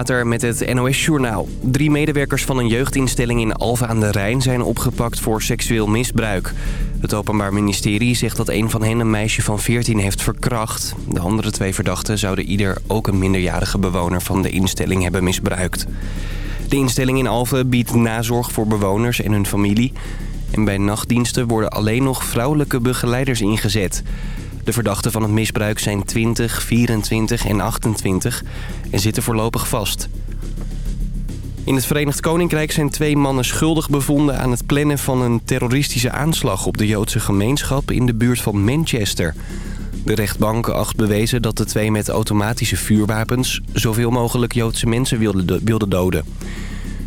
Later met het NOS-journaal. Drie medewerkers van een jeugdinstelling in Alphen aan de Rijn zijn opgepakt voor seksueel misbruik. Het Openbaar Ministerie zegt dat een van hen een meisje van 14 heeft verkracht. De andere twee verdachten zouden ieder ook een minderjarige bewoner van de instelling hebben misbruikt. De instelling in Alphen biedt nazorg voor bewoners en hun familie. En bij nachtdiensten worden alleen nog vrouwelijke begeleiders ingezet. De verdachten van het misbruik zijn 20, 24 en 28 en zitten voorlopig vast. In het Verenigd Koninkrijk zijn twee mannen schuldig bevonden aan het plannen van een terroristische aanslag op de Joodse gemeenschap in de buurt van Manchester. De rechtbank acht bewezen dat de twee met automatische vuurwapens zoveel mogelijk Joodse mensen wilden doden.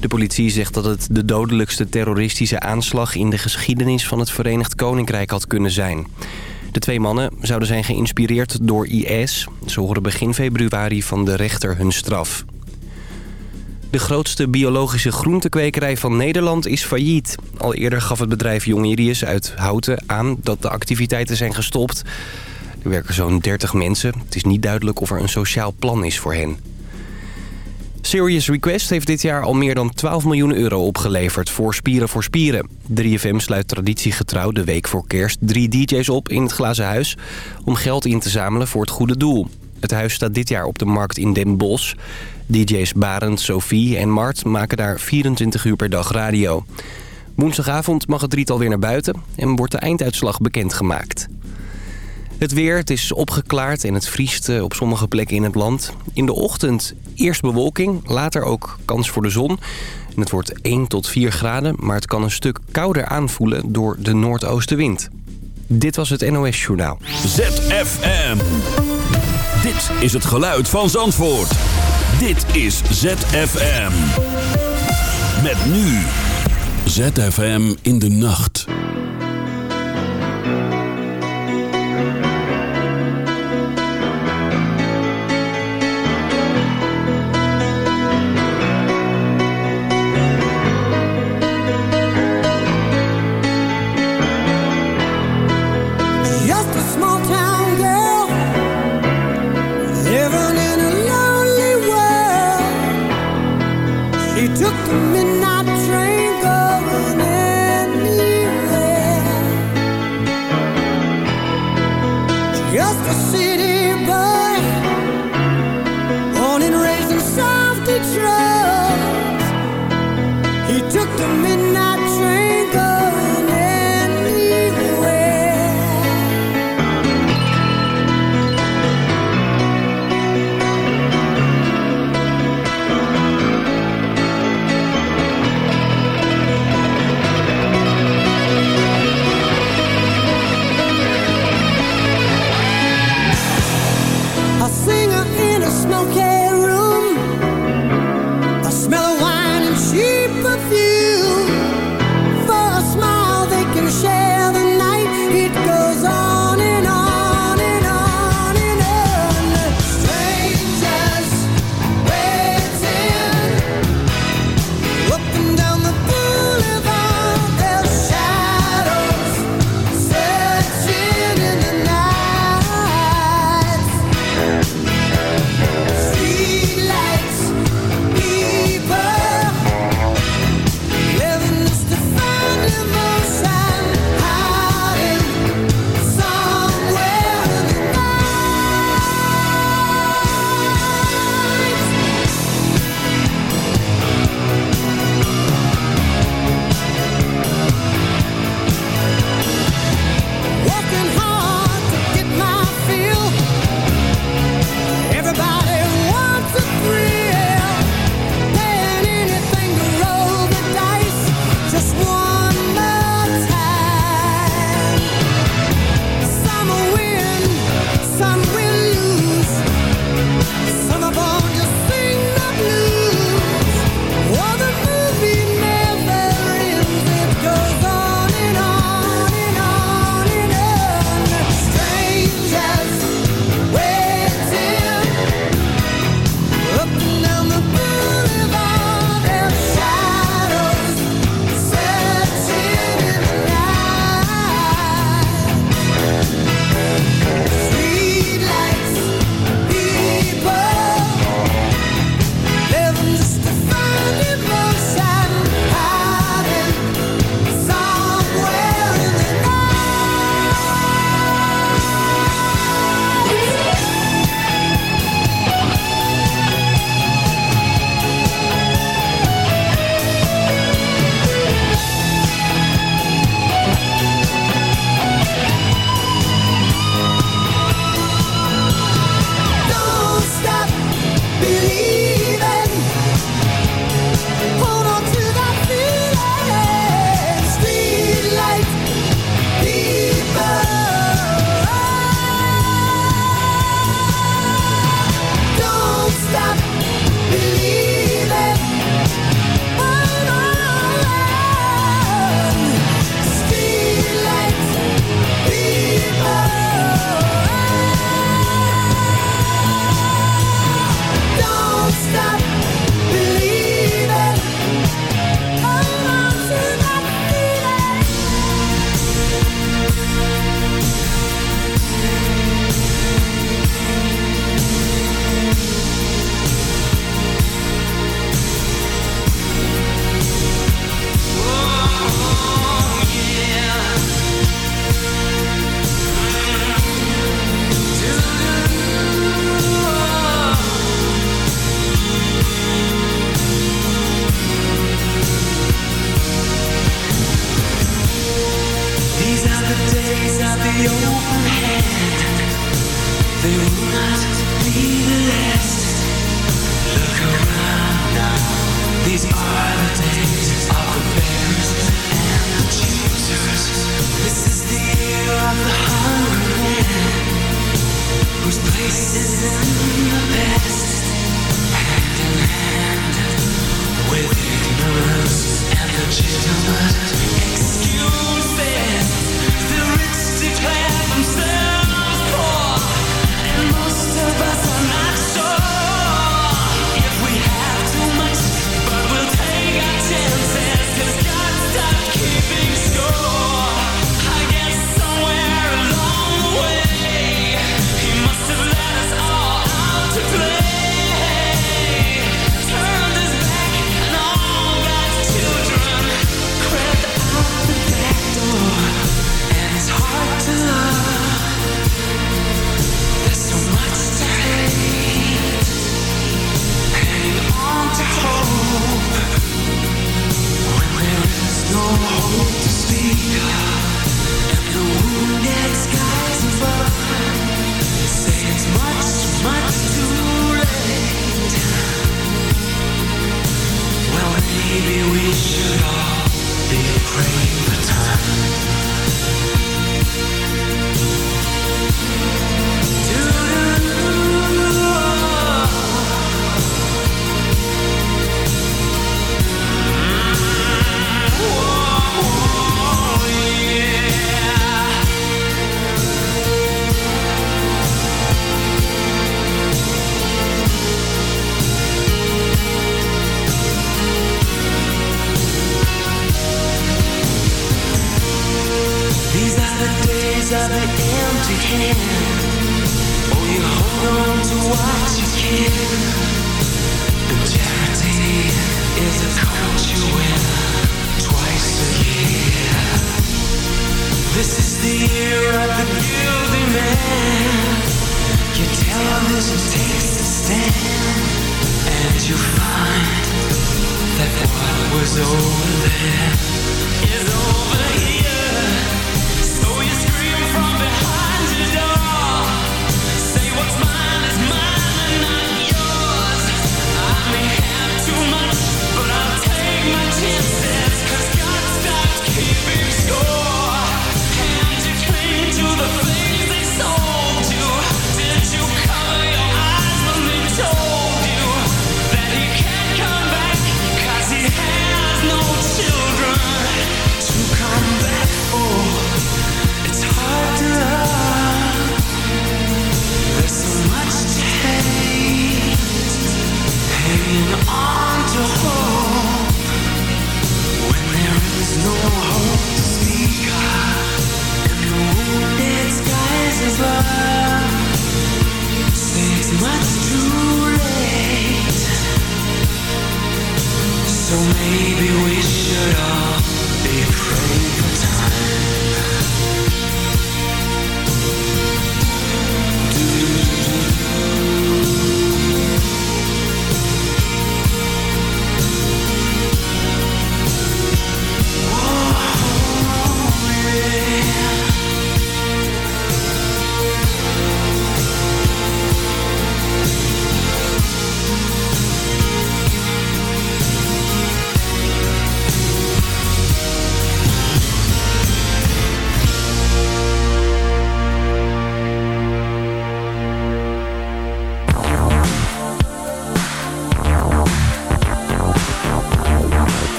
De politie zegt dat het de dodelijkste terroristische aanslag in de geschiedenis van het Verenigd Koninkrijk had kunnen zijn. De twee mannen zouden zijn geïnspireerd door IS. Ze horen begin februari van de rechter hun straf. De grootste biologische groentekwekerij van Nederland is failliet. Al eerder gaf het bedrijf Jongerius uit Houten aan dat de activiteiten zijn gestopt. Er werken zo'n 30 mensen. Het is niet duidelijk of er een sociaal plan is voor hen. Serious Request heeft dit jaar al meer dan 12 miljoen euro opgeleverd voor Spieren voor Spieren. 3FM sluit traditiegetrouw de week voor kerst drie DJ's op in het Glazen Huis... om geld in te zamelen voor het goede doel. Het huis staat dit jaar op de markt in Den Bosch. DJ's Barend, Sophie en Mart maken daar 24 uur per dag radio. Woensdagavond mag het drietal weer naar buiten en wordt de einduitslag bekendgemaakt. Het weer, het is opgeklaard en het vriest eh, op sommige plekken in het land. In de ochtend eerst bewolking, later ook kans voor de zon. Het wordt 1 tot 4 graden, maar het kan een stuk kouder aanvoelen door de noordoostenwind. Dit was het NOS Journaal. ZFM. Dit is het geluid van Zandvoort. Dit is ZFM. Met nu. ZFM in de nacht.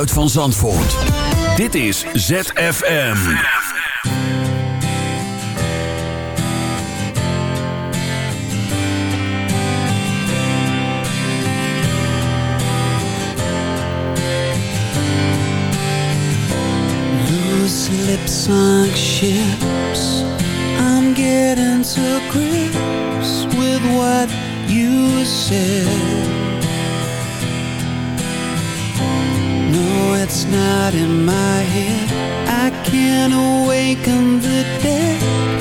Geluid van Zandvoort. Dit is ZFM. Loose lips sunk ships I'm getting to grips with what you said not in my head. I can't awaken the dead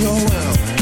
Noel.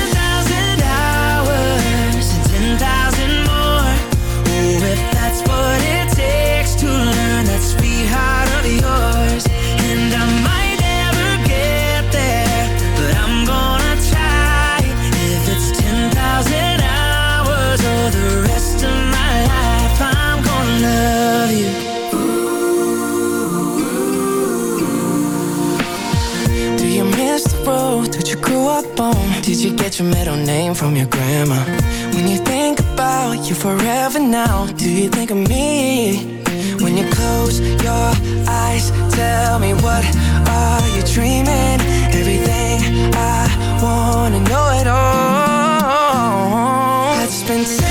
you get your middle name from your grandma? When you think about you forever now, do you think of me? When you close your eyes, tell me what are you dreaming? Everything I wanna know at all. That's been said.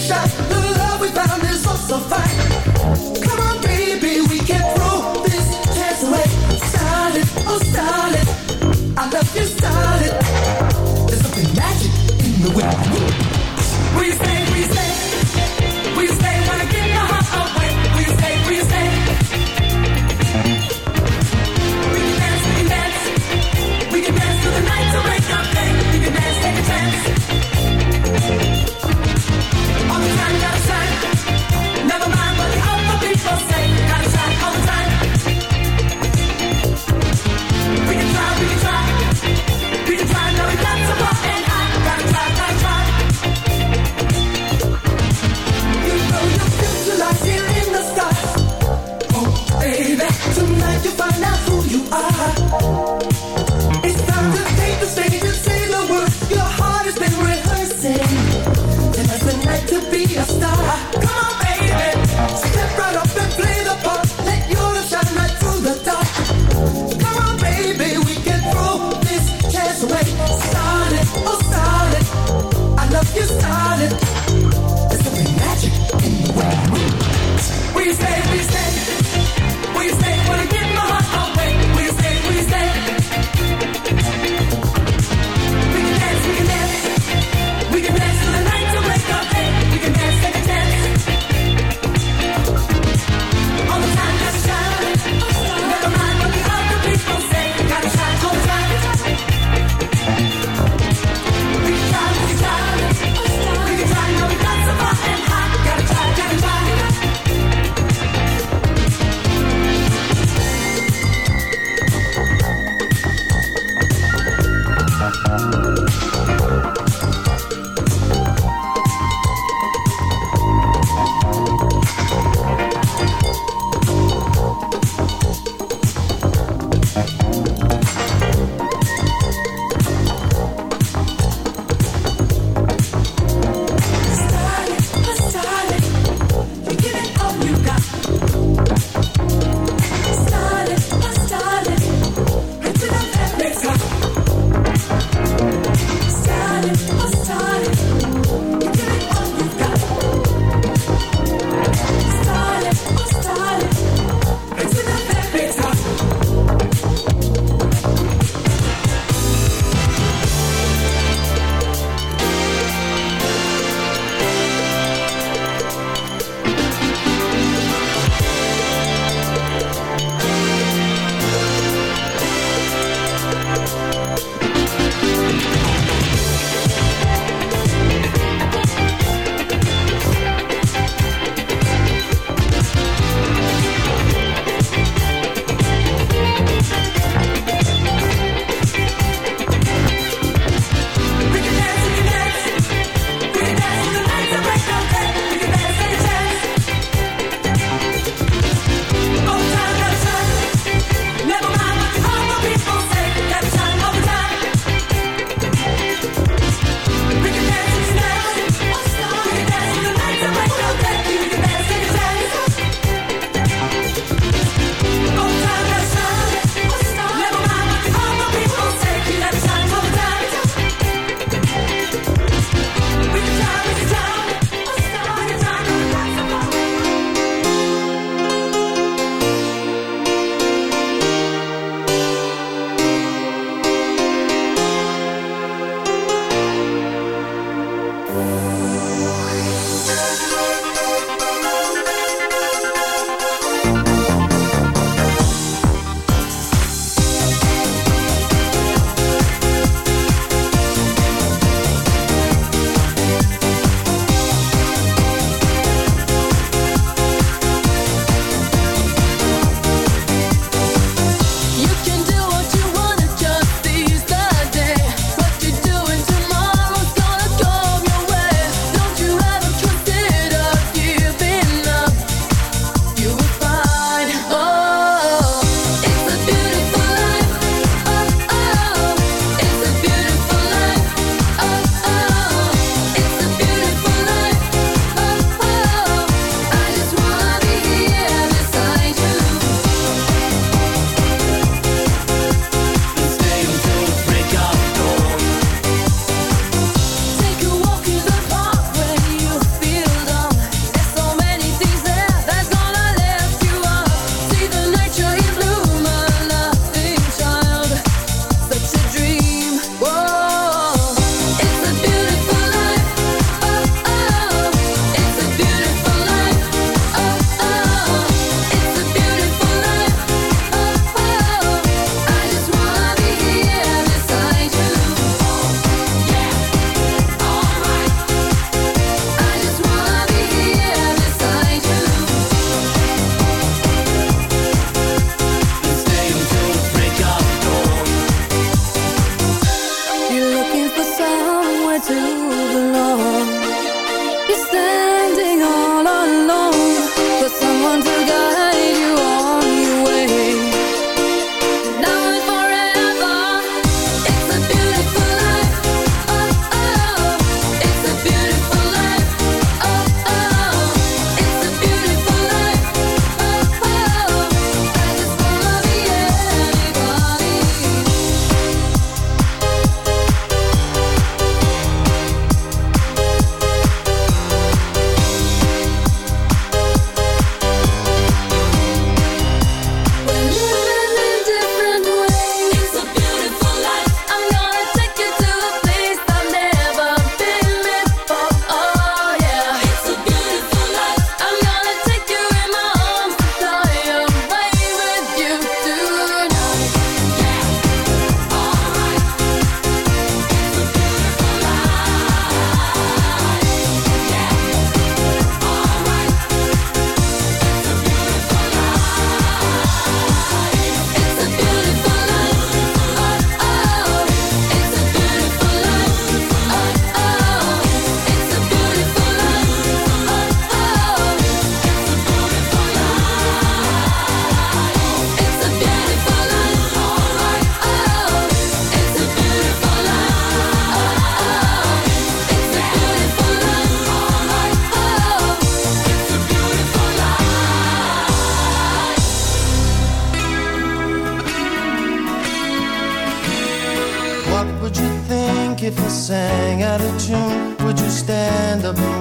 shots. The love we found is also fine.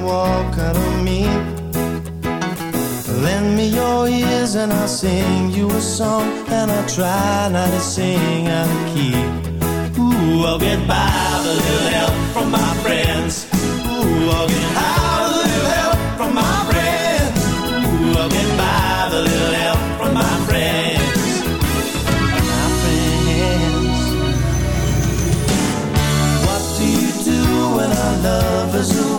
Walk out on me? Lend me your ears and I'll sing you a song, and I'll try not to sing out of key. Ooh, I'll get by with a little help from my friends. Ooh, I'll get high with a little help from my friends. Ooh, I'll get by with a little help from my friends. My friends. What do you do when our love is away?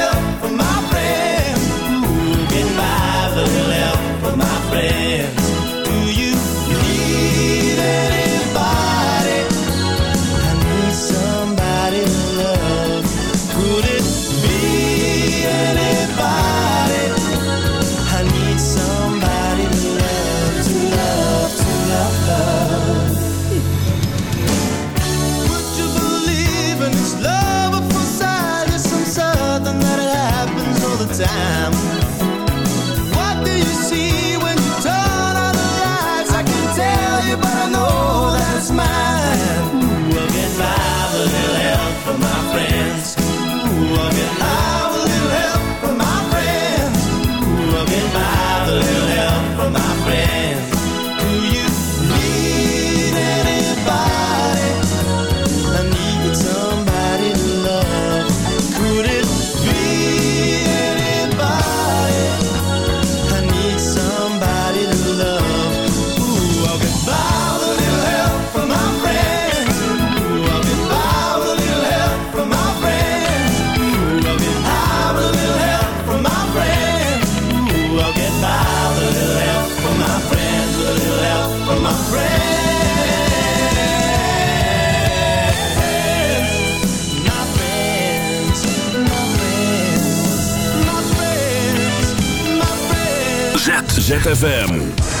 ZFM.